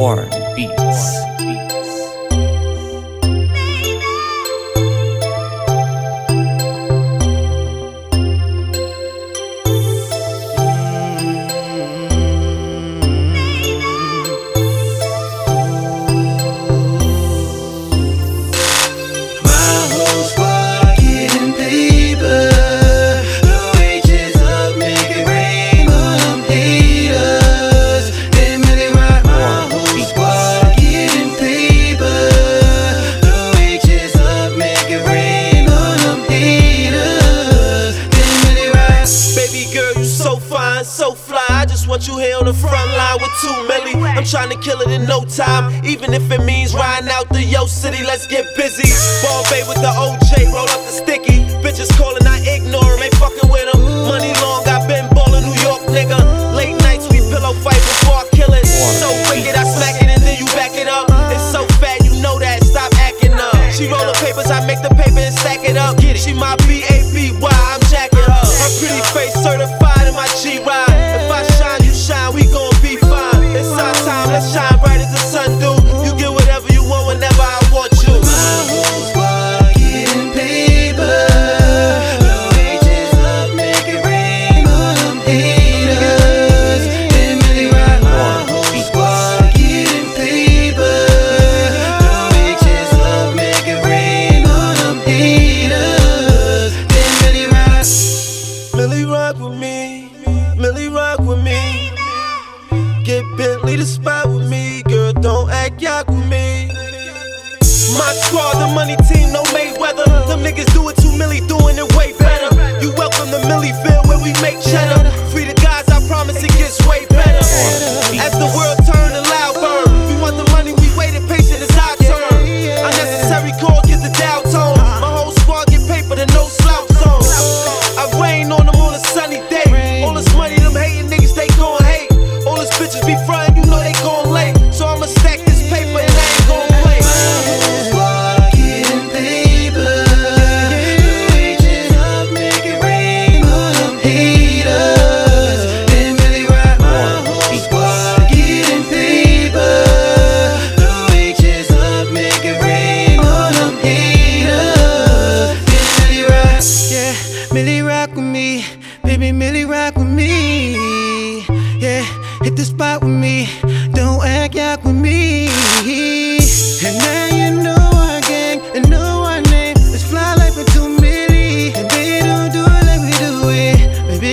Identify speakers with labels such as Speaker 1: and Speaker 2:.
Speaker 1: Born Beats.
Speaker 2: I just want you here on the front line with two milli. I'm trying to kill it in no time, even if it means riding out the Yo City. Let's get busy. Ball bay with the OJ, roll up the sticky. Bitches calling, I ignore 'em, ain't fucking with 'em. Money long, i been ballin' New York, nigga. Late nights, we pillow fight before I kill it. So wicked, I smack it and then you back it up. It's so fat, you know that. Stop acting up. She roll the papers, I make the paper and stack it up. She my B A B Y, I'm jacking her. Her pretty face certified With me, girl. Don't act yak with me. My squad, the money team, no Mayweather. Them niggas do it too, Hit the spot with me, don't act out with me. And now you know our gang, and know our name. It's fly like we're for two million, and they don't do it like we do it. Baby,